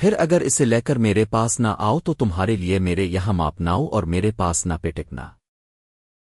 پھر اگر اسے لے کر میرے پاس نہ آؤ تو تمہارے لیے میرے یہاں ماپناؤ اور میرے پاس نہ پٹکنا۔